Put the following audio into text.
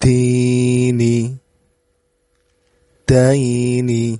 تيني تيني.